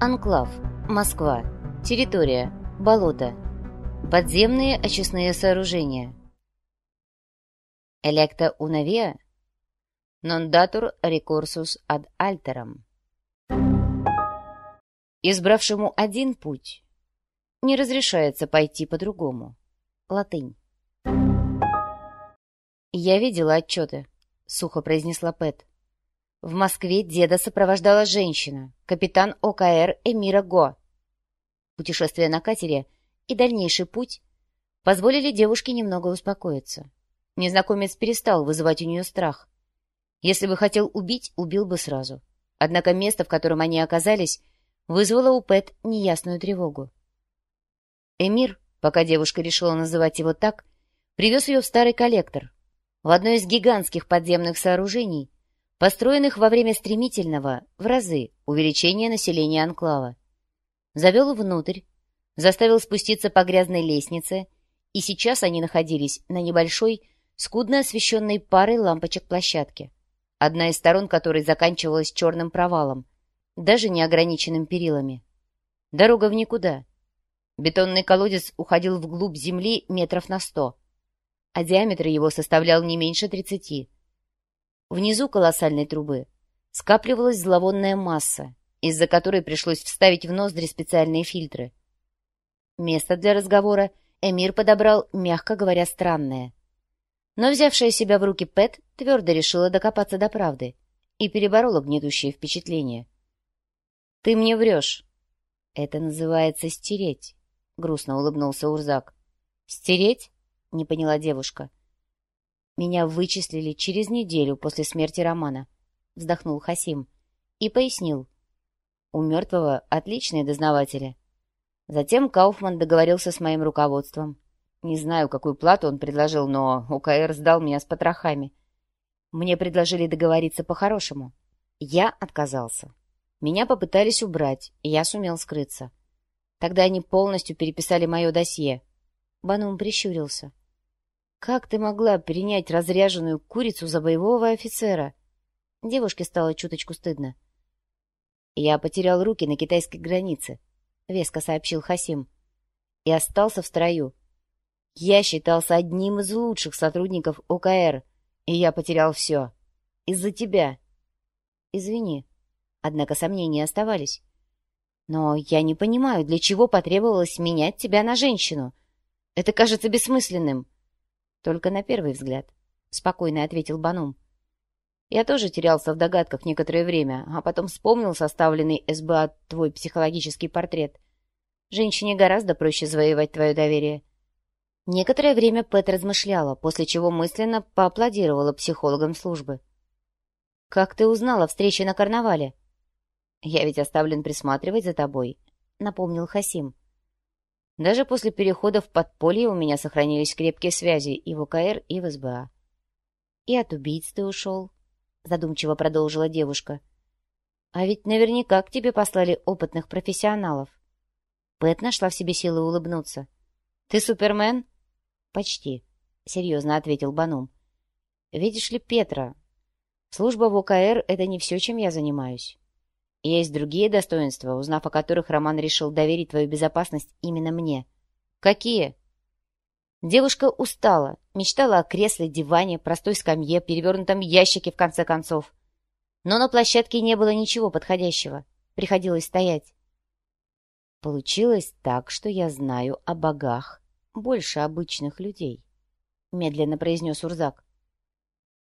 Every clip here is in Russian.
Анклав. Москва. Территория. Болото. Подземные очистные сооружения. Электа унавия? Нондатур рекурсус ад альтерам. Избравшему один путь не разрешается пойти по-другому. Латынь. «Я видела отчеты», — сухо произнесла Пэт. В Москве деда сопровождала женщина, капитан ОКР Эмира Го. Путешествие на катере и дальнейший путь позволили девушке немного успокоиться. Незнакомец перестал вызывать у нее страх. Если бы хотел убить, убил бы сразу. Однако место, в котором они оказались, вызвало у Пэт неясную тревогу. Эмир, пока девушка решила называть его так, привез ее в старый коллектор, в одно из гигантских подземных сооружений, построенных во время стремительного, в разы, увеличения населения анклава. Завел внутрь, заставил спуститься по грязной лестнице, и сейчас они находились на небольшой, скудно освещенной парой лампочек площадке, одна из сторон которой заканчивалась черным провалом, даже не ограниченным перилами. Дорога в никуда. Бетонный колодец уходил вглубь земли метров на сто, а диаметр его составлял не меньше тридцати. Внизу колоссальной трубы скапливалась зловонная масса, из-за которой пришлось вставить в ноздри специальные фильтры. Место для разговора Эмир подобрал, мягко говоря, странное. Но взявшая себя в руки Пэт твердо решила докопаться до правды и переборола гнетущее впечатление. «Ты мне врешь». «Это называется стереть», — грустно улыбнулся Урзак. «Стереть?» — не поняла девушка. Меня вычислили через неделю после смерти Романа, вздохнул Хасим и пояснил. У мертвого отличные дознаватели. Затем Кауфман договорился с моим руководством. Не знаю, какую плату он предложил, но УКР сдал меня с потрохами. Мне предложили договориться по-хорошему. Я отказался. Меня попытались убрать, и я сумел скрыться. Тогда они полностью переписали мое досье. Банум прищурился. «Как ты могла принять разряженную курицу за боевого офицера?» Девушке стало чуточку стыдно. «Я потерял руки на китайской границе», — веско сообщил Хасим. «И остался в строю. Я считался одним из лучших сотрудников ОКР, и я потерял все. Из-за тебя». «Извини». Однако сомнения оставались. «Но я не понимаю, для чего потребовалось менять тебя на женщину. Это кажется бессмысленным». Только на первый взгляд, — спокойно ответил Банум. Я тоже терялся в догадках некоторое время, а потом вспомнил составленный СБА твой психологический портрет. Женщине гораздо проще завоевать твое доверие. Некоторое время Пэт размышляла, после чего мысленно поаплодировала психологам службы. «Как ты узнала о встрече на карнавале?» «Я ведь оставлен присматривать за тобой», — напомнил Хасим. Даже после перехода в подполье у меня сохранились крепкие связи и в УКР, и в СБА. «И от убийц ты ушел», — задумчиво продолжила девушка. «А ведь наверняка к тебе послали опытных профессионалов». Пэт нашла в себе силы улыбнуться. «Ты Супермен?» «Почти», — серьезно ответил Банум. «Видишь ли, Петра, служба в УКР — это не все, чем я занимаюсь. Есть другие достоинства, узнав о которых Роман решил доверить твою безопасность именно мне. Какие? Девушка устала, мечтала о кресле, диване, простой скамье, перевернутом ящике, в конце концов. Но на площадке не было ничего подходящего. Приходилось стоять. Получилось так, что я знаю о богах больше обычных людей, — медленно произнес Урзак.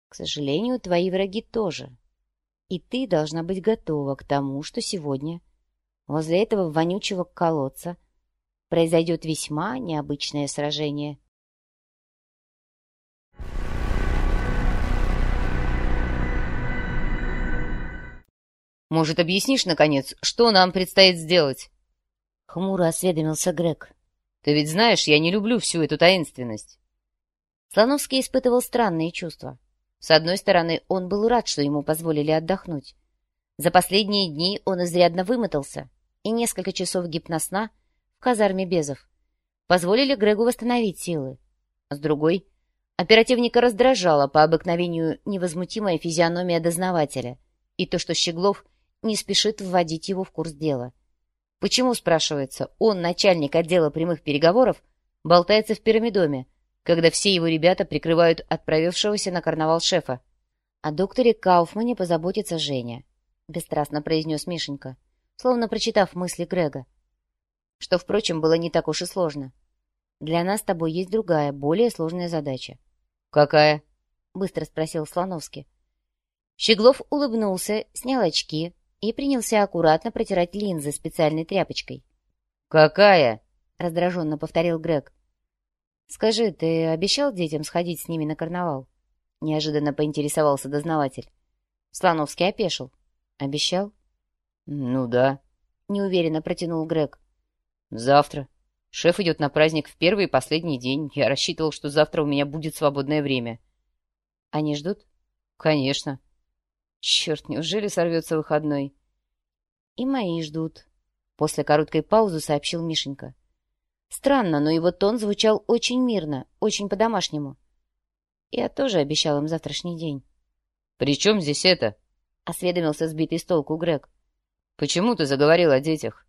К сожалению, твои враги тоже. И ты должна быть готова к тому, что сегодня возле этого вонючего колодца произойдет весьма необычное сражение. «Может, объяснишь, наконец, что нам предстоит сделать?» Хмуро осведомился Грег. «Ты ведь знаешь, я не люблю всю эту таинственность». Слоновский испытывал странные чувства. С одной стороны, он был рад, что ему позволили отдохнуть. За последние дни он изрядно вымотался, и несколько часов гипносна в казарме Безов позволили Грегу восстановить силы. С другой, оперативника раздражала по обыкновению невозмутимая физиономия дознавателя и то, что Щеглов не спешит вводить его в курс дела. Почему, спрашивается, он, начальник отдела прямых переговоров, болтается в пирамидоме, когда все его ребята прикрывают отправившегося на карнавал шефа? О докторе Кауфмане позаботится Женя, — бесстрастно произнес Мишенька, словно прочитав мысли Грега. Что, впрочем, было не так уж и сложно. Для нас с тобой есть другая, более сложная задача. — Какая? — быстро спросил Слоновский. Щеглов улыбнулся, снял очки и принялся аккуратно протирать линзы специальной тряпочкой. «Какая?» — раздраженно повторил Грег. «Скажи, ты обещал детям сходить с ними на карнавал?» — неожиданно поинтересовался дознаватель. Слоновский опешил. «Обещал?» «Ну да», — неуверенно протянул Грег. «Завтра. Шеф идет на праздник в первый и последний день. Я рассчитывал, что завтра у меня будет свободное время». «Они ждут?» «Конечно. Черт, неужели сорвется выходной? И мои ждут. После короткой паузы сообщил Мишенька. Странно, но его тон звучал очень мирно, очень по-домашнему. Я тоже обещал им завтрашний день. «При чем здесь это?» — осведомился сбитый с толку Грег. «Почему ты заговорил о детях?»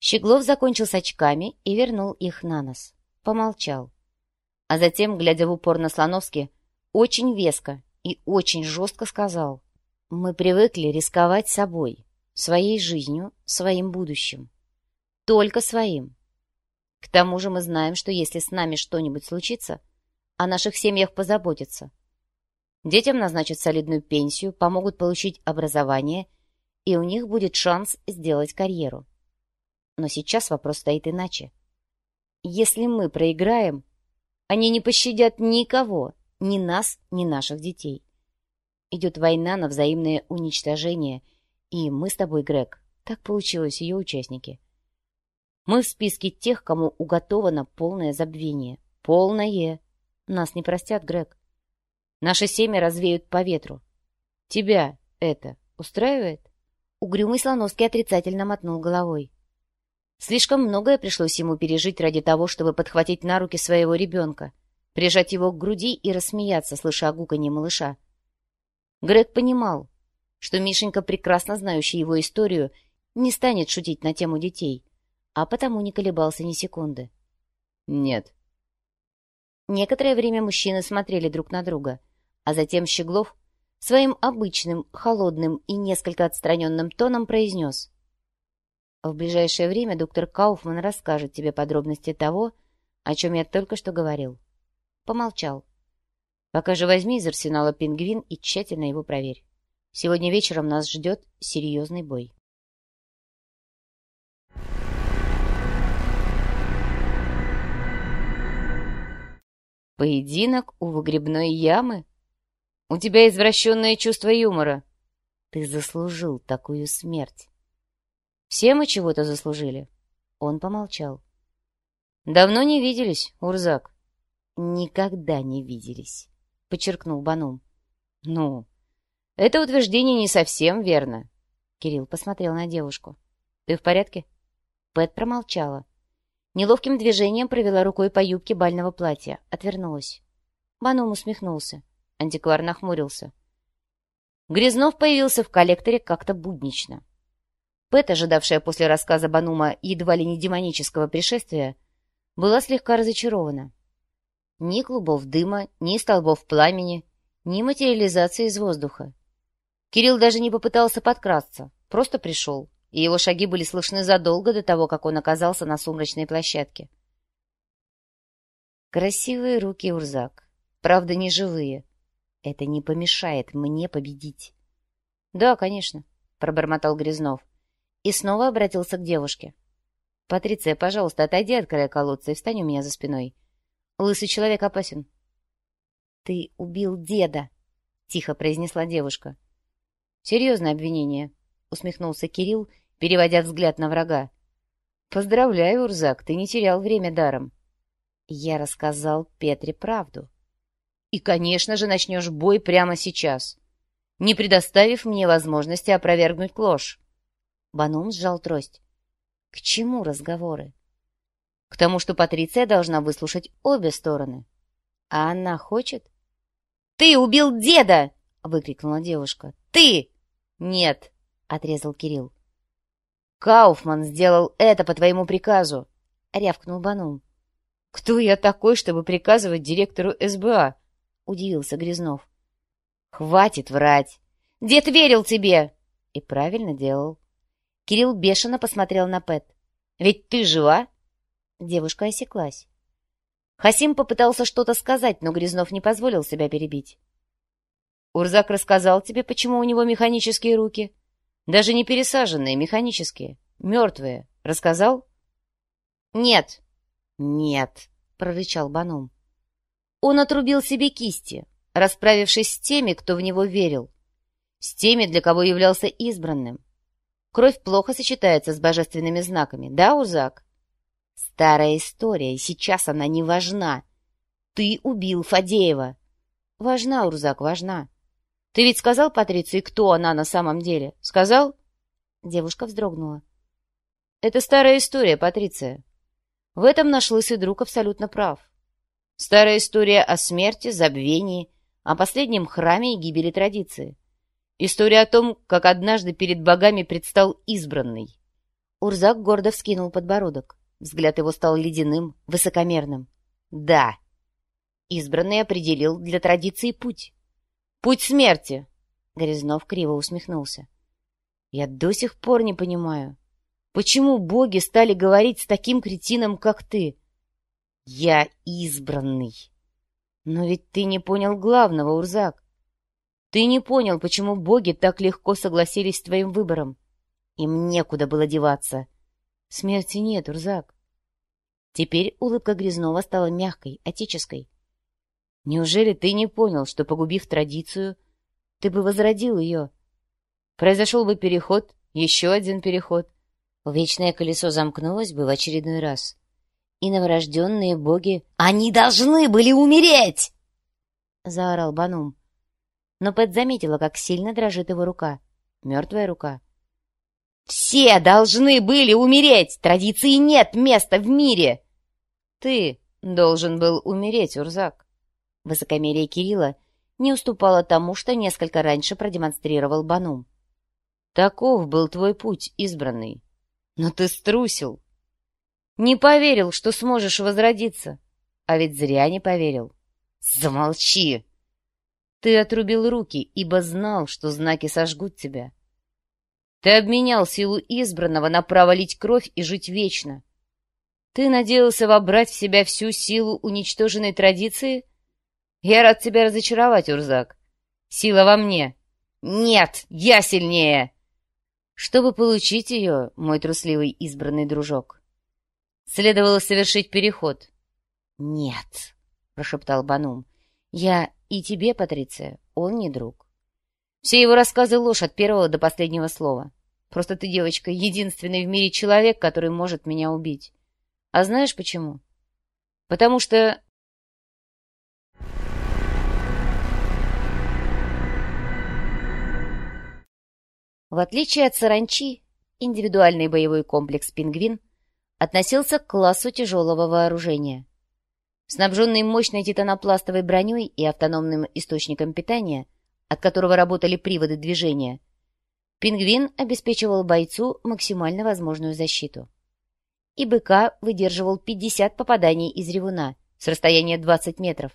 Щеглов закончил с очками и вернул их на нос. Помолчал. А затем, глядя в упор на Слоновски, очень веско и очень жестко сказал. «Мы привыкли рисковать собой, своей жизнью, своим будущим. Только своим. К тому же мы знаем, что если с нами что-нибудь случится, о наших семьях позаботятся. Детям назначат солидную пенсию, помогут получить образование, и у них будет шанс сделать карьеру. Но сейчас вопрос стоит иначе. Если мы проиграем, они не пощадят никого, ни нас, ни наших детей. Идет война на взаимное уничтожение, и мы с тобой, Грег, так получилось ее участники. Мы в списке тех, кому уготовано полное забвение. Полное. Нас не простят, Грег. Наши семьи развеют по ветру. Тебя это устраивает? Угрюмый Слоновский отрицательно мотнул головой. Слишком многое пришлось ему пережить ради того, чтобы подхватить на руки своего ребенка прижать его к груди и рассмеяться, слыша гуканье малыша. Грег понимал, что Мишенька, прекрасно знающий его историю, не станет шутить на тему детей, а потому не колебался ни секунды. «Нет». Некоторое время мужчины смотрели друг на друга, а затем Щеглов своим обычным, холодным и несколько отстраненным тоном произнес. «В ближайшее время доктор Кауфман расскажет тебе подробности того, о чем я только что говорил. Помолчал. «Пока же возьми из арсенала пингвин и тщательно его проверь. Сегодня вечером нас ждет серьезный бой». «Поединок у выгребной ямы? У тебя извращенное чувство юмора. Ты заслужил такую смерть». «Все мы чего-то заслужили». Он помолчал. «Давно не виделись, Урзак?» никогда не виделись», — подчеркнул Банум. «Ну, это утверждение не совсем верно». Кирилл посмотрел на девушку. «Ты в порядке?» Пэт промолчала. Неловким движением провела рукой по юбке бального платья. Отвернулась. Банум усмехнулся. Антиквар нахмурился. Грязнов появился в коллекторе как-то буднично. Пэт, ожидавшая после рассказа Банума едва ли не демонического пришествия, была слегка разочарована. Ни клубов дыма, ни столбов пламени, ни материализации из воздуха. Кирилл даже не попытался подкрасться, просто пришел, и его шаги были слышны задолго до того, как он оказался на сумрачной площадке. Красивые руки, Урзак, правда, не живые. Это не помешает мне победить. — Да, конечно, — пробормотал Грязнов. И снова обратился к девушке. — Патриция, пожалуйста, отойди от края колодца и встань у меня за спиной. Лысый человек опасен. — Ты убил деда, — тихо произнесла девушка. — Серьезное обвинение, — усмехнулся Кирилл, переводя взгляд на врага. — Поздравляю, Урзак, ты не терял время даром. Я рассказал Петре правду. И, конечно же, начнешь бой прямо сейчас, не предоставив мне возможности опровергнуть ложь. Банум сжал трость. — К чему разговоры? К тому, что Патриция должна выслушать обе стороны. А она хочет? «Ты убил деда!» — выкрикнула девушка. «Ты!» «Нет!» — отрезал Кирилл. Кауфман сделал это по твоему приказу, — рявкнул Банум. — Кто я такой, чтобы приказывать директору СБА? — удивился Грязнов. — Хватит врать! Дед верил тебе! И правильно делал. Кирилл бешено посмотрел на Пэт. «Ведь ты жива?» Девушка осеклась. Хасим попытался что-то сказать, но Грязнов не позволил себя перебить. «Урзак рассказал тебе, почему у него механические руки?» Даже не пересаженные, механические. Мертвые. Рассказал? Нет. Нет, прорычал Банум. Он отрубил себе кисти, расправившись с теми, кто в него верил. С теми, для кого являлся избранным. Кровь плохо сочетается с божественными знаками, да, Урзак? Старая история, сейчас она не важна. Ты убил Фадеева. Важна, Урзак, важна. Ты ведь сказал Патриции, кто она на самом деле? Сказал?» Девушка вздрогнула. «Это старая история, Патриция. В этом наш лысый друг абсолютно прав. Старая история о смерти, забвении, о последнем храме и гибели традиции. История о том, как однажды перед богами предстал избранный». Урзак гордо вскинул подбородок. Взгляд его стал ледяным, высокомерным. «Да, избранный определил для традиции путь». Путь смерти!» Грязнов криво усмехнулся. «Я до сих пор не понимаю, почему боги стали говорить с таким кретином, как ты? Я избранный. Но ведь ты не понял главного, Урзак. Ты не понял, почему боги так легко согласились с твоим выбором. Им некуда было деваться. Смерти нет, Урзак. Теперь улыбка Грязнова стала мягкой, отеческой. Неужели ты не понял, что, погубив традицию, ты бы возродил ее? Произошел бы переход, еще один переход. Вечное колесо замкнулось бы в очередной раз. И новорожденные боги... «Они должны были умереть!» — заорал Банум. Но Пэт заметила, как сильно дрожит его рука. Мертвая рука. «Все должны были умереть! Традиции нет места в мире!» «Ты должен был умереть, Урзак!» Высокомерие Кирилла не уступало тому, что несколько раньше продемонстрировал Банум. «Таков был твой путь, избранный. Но ты струсил. Не поверил, что сможешь возродиться. А ведь зря не поверил. Замолчи!» Ты отрубил руки, ибо знал, что знаки сожгут тебя. Ты обменял силу избранного на право лить кровь и жить вечно. Ты надеялся вобрать в себя всю силу уничтоженной традиции — я рад тебя разочаровать, Урзак. Сила во мне. Нет, я сильнее. Чтобы получить ее, мой трусливый избранный дружок, следовало совершить переход. Нет, прошептал Банум. Я и тебе, Патриция, он не друг. Все его рассказы ложь от первого до последнего слова. Просто ты, девочка, единственный в мире человек, который может меня убить. А знаешь почему? Потому что В отличие от саранчи, индивидуальный боевой комплекс «Пингвин» относился к классу тяжелого вооружения. Снабженный мощной титанопластовой броней и автономным источником питания, от которого работали приводы движения, «Пингвин» обеспечивал бойцу максимально возможную защиту. И БК выдерживал 50 попаданий из ревуна с расстояния 20 метров.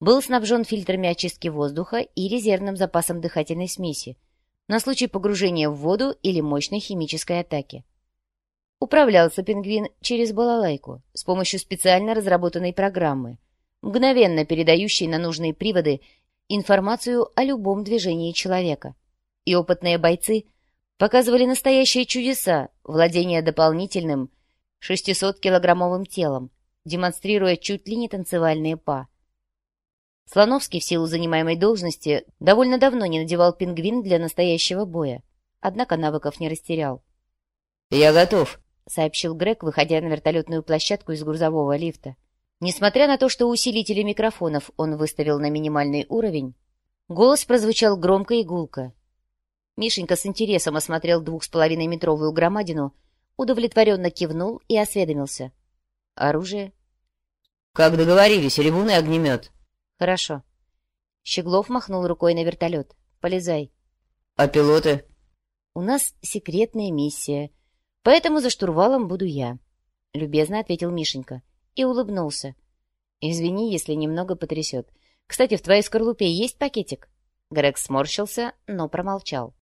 Был снабжен фильтрами очистки воздуха и резервным запасом дыхательной смеси, на случай погружения в воду или мощной химической атаки. Управлялся пингвин через балалайку с помощью специально разработанной программы, мгновенно передающей на нужные приводы информацию о любом движении человека. И опытные бойцы показывали настоящие чудеса владения дополнительным 600-килограммовым телом, демонстрируя чуть ли не танцевальные па. Слоновский в силу занимаемой должности довольно давно не надевал пингвин для настоящего боя, однако навыков не растерял. «Я готов», — сообщил Грег, выходя на вертолетную площадку из грузового лифта. Несмотря на то, что усилители микрофонов он выставил на минимальный уровень, голос прозвучал громко и гулко. Мишенька с интересом осмотрел двух с половиной метровую громадину, удовлетворенно кивнул и осведомился. «Оружие?» «Как договорились, ревун и огнемет». «Хорошо». Щеглов махнул рукой на вертолет. «Полезай». «А пилоты?» У нас секретная миссия, поэтому за штурвалом буду я», — любезно ответил Мишенька и улыбнулся. «Извини, если немного потрясет. Кстати, в твоей скорлупе есть пакетик?» Грег сморщился, но промолчал.